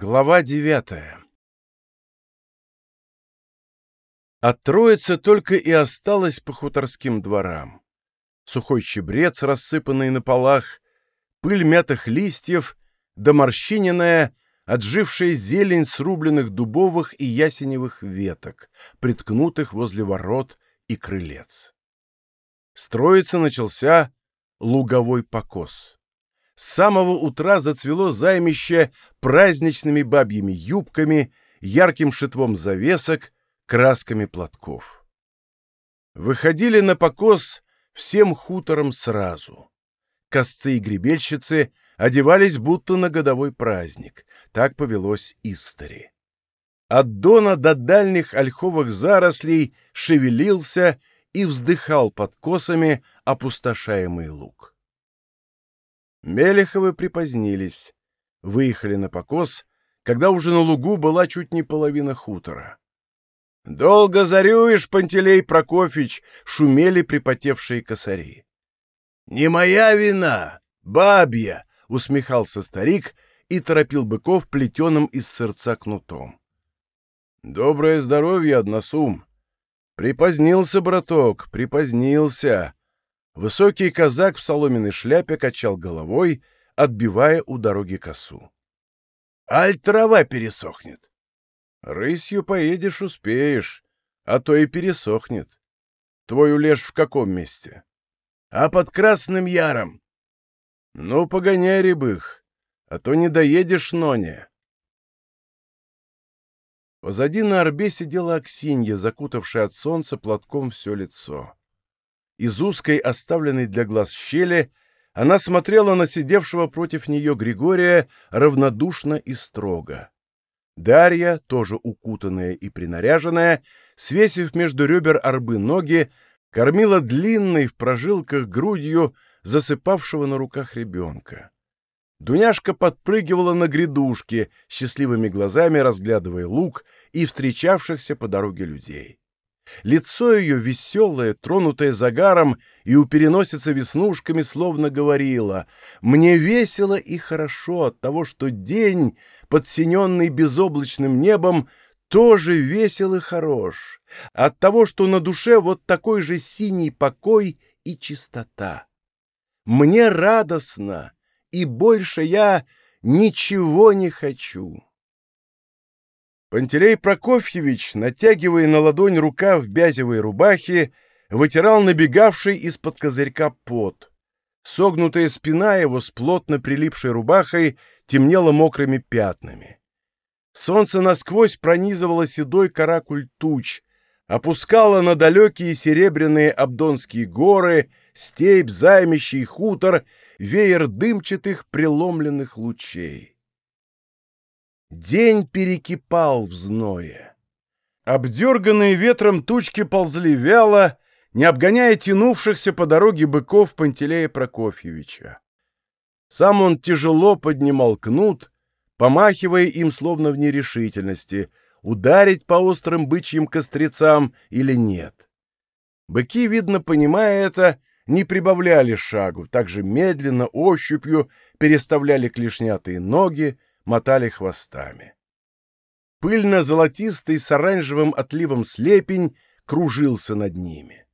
Глава девятая От троицы только и осталось по хуторским дворам. Сухой чебрец, рассыпанный на полах, пыль мятых листьев, да морщиненная, отжившая зелень срубленных дубовых и ясеневых веток, приткнутых возле ворот и крылец. Строиться начался луговой покос. С самого утра зацвело займище праздничными бабьими юбками, ярким шитвом завесок, красками платков. Выходили на покос всем хутором сразу. Косцы и гребельщицы одевались будто на годовой праздник. Так повелось истори. От дона до дальних ольховых зарослей шевелился и вздыхал под косами опустошаемый луг. Мелеховы припозднились, выехали на покос, когда уже на лугу была чуть не половина хутора. «Долго зарюешь, Пантелей Прокофьевич!» — шумели припотевшие косари. «Не моя вина, бабья!» — усмехался старик и торопил быков плетеным из сердца кнутом. «Доброе здоровье, односум!» «Припозднился, браток, припозднился!» Высокий казак в соломенной шляпе качал головой, отбивая у дороги косу. «Аль трава пересохнет!» «Рысью поедешь, успеешь, а то и пересохнет. Твой улежь в каком месте?» «А под Красным Яром!» «Ну, погоняй, рябых, а то не доедешь, Ноне!» Позади на орбе сидела Аксинья, закутавшая от солнца платком все лицо. Из узкой, оставленной для глаз щели, она смотрела на сидевшего против нее Григория равнодушно и строго. Дарья, тоже укутанная и принаряженная, свесив между ребер арбы ноги, кормила длинной в прожилках грудью засыпавшего на руках ребенка. Дуняшка подпрыгивала на грядушке, счастливыми глазами разглядывая луг и встречавшихся по дороге людей. Лицо ее веселое, тронутое загаром и у переносицы веснушками, словно говорило «Мне весело и хорошо от того, что день, подсиненный безоблачным небом, тоже весел и хорош, от того, что на душе вот такой же синий покой и чистота. Мне радостно, и больше я ничего не хочу». Пантелей Прокофьевич, натягивая на ладонь рука в бязевой рубахе, вытирал набегавший из-под козырька пот. Согнутая спина его с плотно прилипшей рубахой темнела мокрыми пятнами. Солнце насквозь пронизывало седой каракуль туч, опускало на далекие серебряные Абдонские горы, степь, займище и хутор, веер дымчатых преломленных лучей. День перекипал в зное. Обдерганные ветром тучки ползли вяло, не обгоняя тянувшихся по дороге быков Пантелея Прокофьевича. Сам он тяжело поднимал кнут, помахивая им словно в нерешительности, ударить по острым бычьим кострецам или нет. Быки, видно, понимая это, не прибавляли шагу, так же медленно, ощупью переставляли клешнятые ноги, мотали хвостами. Пыльно-золотистый с оранжевым отливом слепень кружился над ними.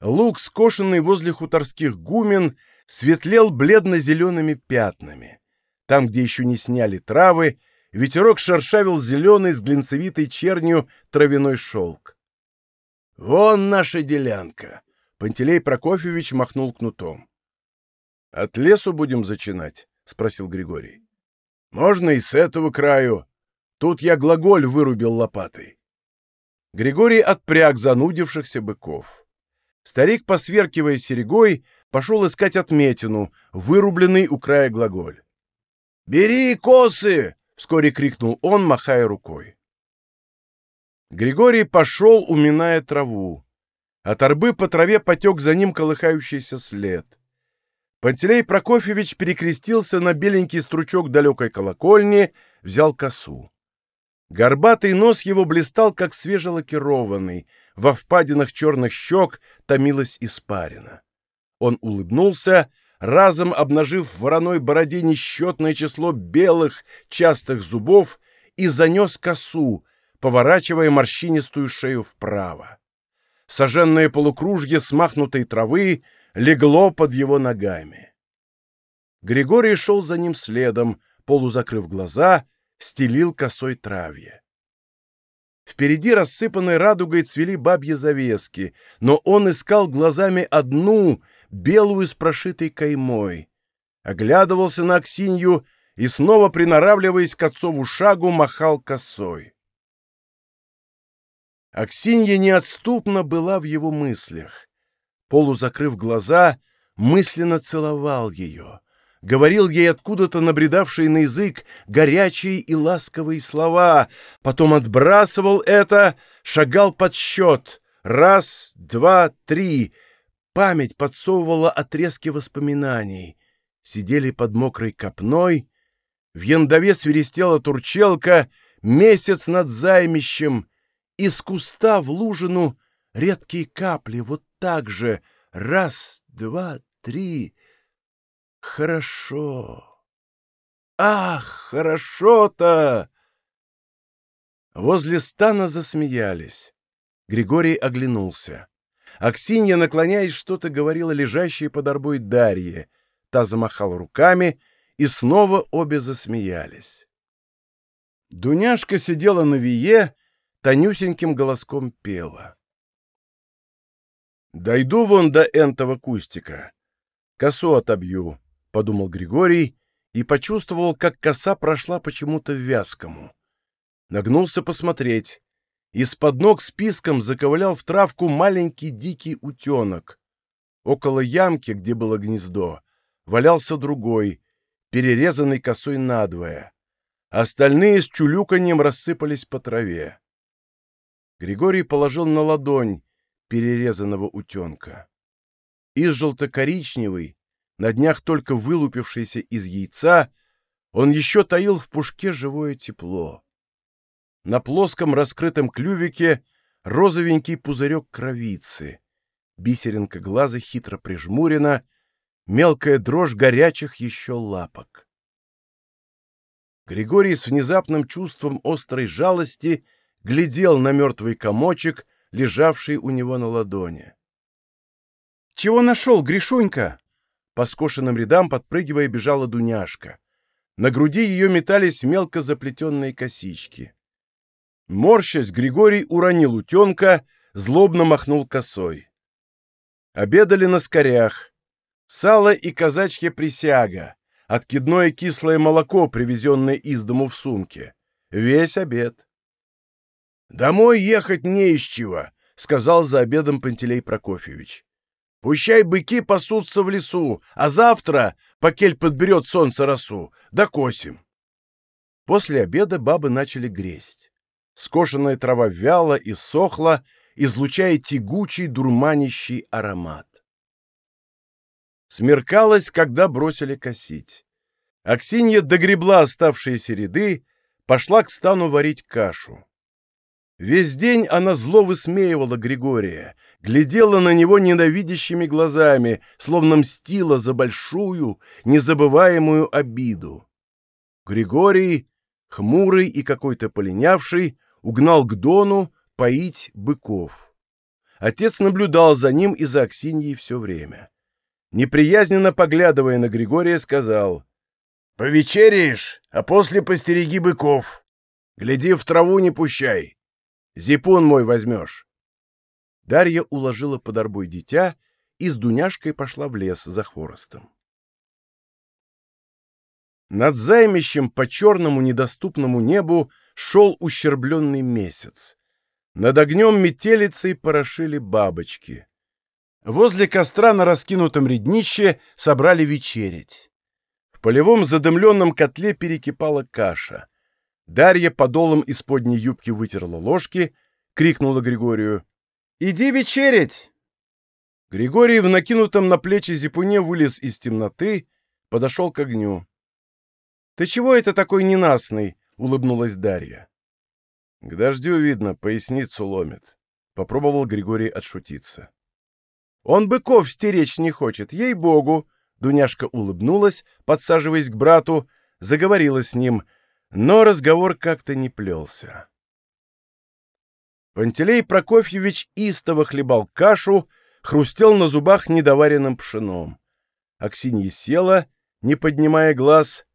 Лук, скошенный возле хуторских гумен, светлел бледно-зелеными пятнами. Там, где еще не сняли травы, ветерок шершавил зеленый с глинцевитой чернью травяной шелк. «Вон наша делянка!» — Пантелей Прокофьевич махнул кнутом. «От лесу будем зачинать?» — спросил Григорий. Можно и с этого краю. Тут я глаголь вырубил лопатой. Григорий отпряг занудившихся быков. Старик, посверкивая серегой, пошел искать отметину, вырубленный у края глаголь. «Бери косы!» — вскоре крикнул он, махая рукой. Григорий пошел, уминая траву. От орбы по траве потек за ним колыхающийся след. Пантелей Прокофьевич перекрестился на беленький стручок далекой колокольни, взял косу. Горбатый нос его блистал, как свежелакированный, во впадинах черных щек томилась испарина. Он улыбнулся, разом обнажив в вороной бороде несчетное число белых частых зубов, и занес косу, поворачивая морщинистую шею вправо. Соженное полукружье смахнутой травы легло под его ногами. Григорий шел за ним следом, полузакрыв глаза, стелил косой травье. Впереди рассыпанной радугой цвели бабьи завески, но он искал глазами одну, белую с прошитой каймой. Оглядывался на Аксинью и, снова приноравливаясь к отцову шагу, махал косой. Аксинья неотступно была в его мыслях. Полузакрыв глаза, мысленно целовал ее, говорил ей откуда-то набредавшие на язык горячие и ласковые слова, потом отбрасывал это, шагал под счет. Раз, два, три. Память подсовывала отрезки воспоминаний. Сидели под мокрой копной. В яндове свиристела турчелка, месяц над займищем. Из куста в лужину редкие капли, вот так же. Раз, два, три. Хорошо. Ах, хорошо-то! Возле стана засмеялись. Григорий оглянулся. Аксинья, наклоняясь, что-то говорила лежащей под арбой Дарье. Та замахала руками, и снова обе засмеялись. Дуняшка сидела на вие, тонюсеньким голоском пела. «Дойду вон до энтого кустика, косу отобью, — подумал Григорий и почувствовал, как коса прошла почему-то вязкому. Нагнулся посмотреть. Из-под ног списком заковылял в травку маленький дикий утенок. Около ямки, где было гнездо, валялся другой, перерезанный косой надвое. Остальные с чулюканьем рассыпались по траве. Григорий положил на ладонь перерезанного утенка. Из желто-коричневый, на днях только вылупившийся из яйца, он еще таил в пушке живое тепло. На плоском раскрытом клювике розовенький пузырек кровицы, бисеринка глаза хитро прижмурена, мелкая дрожь горячих еще лапок. Григорий с внезапным чувством острой жалости глядел на мертвый комочек, лежавший у него на ладони. — Чего нашел, Гришунька? По скошенным рядам, подпрыгивая, бежала Дуняшка. На груди ее метались мелко заплетенные косички. Морщась, Григорий уронил утенка, злобно махнул косой. Обедали на скорях. Сало и казачья присяга, откидное кислое молоко, привезенное из дому в сумке. Весь обед. «Домой ехать не из чего», — сказал за обедом Пантелей Прокофьевич. Пущай быки пасутся в лесу, а завтра, покель подберет солнце росу, докосим. После обеда бабы начали гресть. Скошенная трава вяла и сохла, излучая тягучий, дурманящий аромат. Смеркалось, когда бросили косить. Аксинья догребла оставшиеся ряды, пошла к стану варить кашу. Весь день она зло высмеивала Григория, глядела на него ненавидящими глазами, словно мстила за большую, незабываемую обиду. Григорий, хмурый и какой-то полинявший, угнал к Дону поить быков. Отец наблюдал за ним и за Аксиньей все время. Неприязненно поглядывая на Григория, сказал, «Повечеряешь, а после постереги быков. Гляди, в траву не пущай. Зипун мой возьмешь. Дарья уложила под арбой дитя и с Дуняшкой пошла в лес за хворостом. Над займищем по черному недоступному небу шел ущербленный месяц. Над огнем метелицей порошили бабочки. Возле костра на раскинутом реднище собрали вечерить. В полевом задымленном котле перекипала каша. Дарья подолом из-подней юбки вытерла ложки, крикнула Григорию. «Иди вечерить!» Григорий в накинутом на плечи зипуне вылез из темноты, подошел к огню. «Ты чего это такой ненастный?» — улыбнулась Дарья. «К дождю, видно, поясницу ломит», — попробовал Григорий отшутиться. «Он быков стеречь не хочет, ей-богу!» — Дуняшка улыбнулась, подсаживаясь к брату, заговорила с ним, но разговор как-то не плелся. Пантелей Прокофьевич истово хлебал кашу, хрустел на зубах недоваренным пшеном. Аксинья села, не поднимая глаз,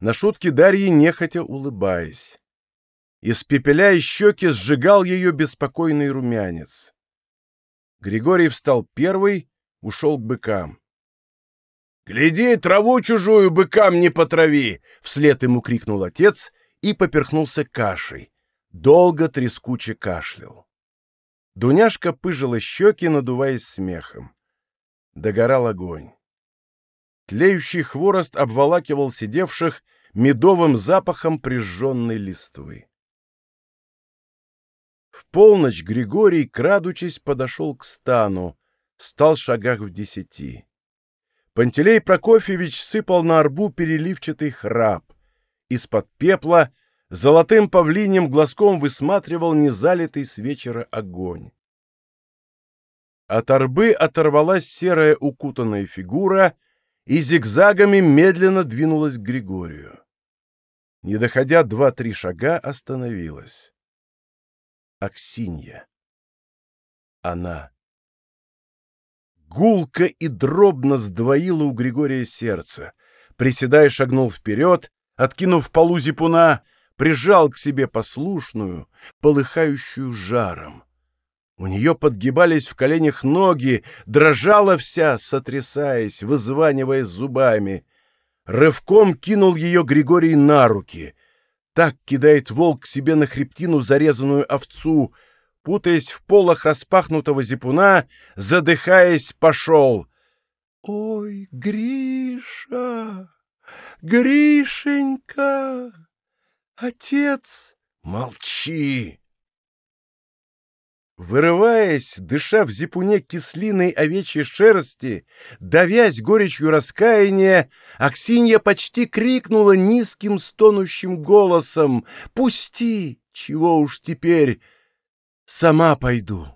на шутки Дарьи нехотя улыбаясь. Испепеляя щеки, сжигал ее беспокойный румянец. Григорий встал первый, ушел к быкам. «Гляди, траву чужую быкам не потрави!» — вслед ему крикнул отец и поперхнулся кашей. Долго трескуче кашлял. Дуняшка пыжила щеки, надуваясь смехом. Догорал огонь. Тлеющий хворост обволакивал сидевших медовым запахом прижженной листвы. В полночь Григорий, крадучись, подошел к стану, стал шагах в десяти. Пантелей Прокофьевич сыпал на арбу переливчатый храп. Из-под пепла золотым павлинем глазком высматривал незалитый с вечера огонь. От арбы оторвалась серая укутанная фигура и зигзагами медленно двинулась к Григорию. Не доходя два-три шага, остановилась. Аксинья. Она. Гулко и дробно сдвоило у Григория сердце. Приседая, шагнул вперед, откинув полу зипуна, прижал к себе послушную, полыхающую жаром. У нее подгибались в коленях ноги, дрожала вся, сотрясаясь, вызванивая зубами. Рывком кинул ее Григорий на руки. Так кидает волк себе на хребтину зарезанную овцу — путаясь в полах распахнутого зипуна, задыхаясь, пошел. «Ой, Гриша! Гришенька! Отец!» «Молчи!» Вырываясь, дыша в зипуне кислиной овечьей шерсти, давясь горечью раскаяния, Аксинья почти крикнула низким стонущим голосом «Пусти! Чего уж теперь! Сама пойду.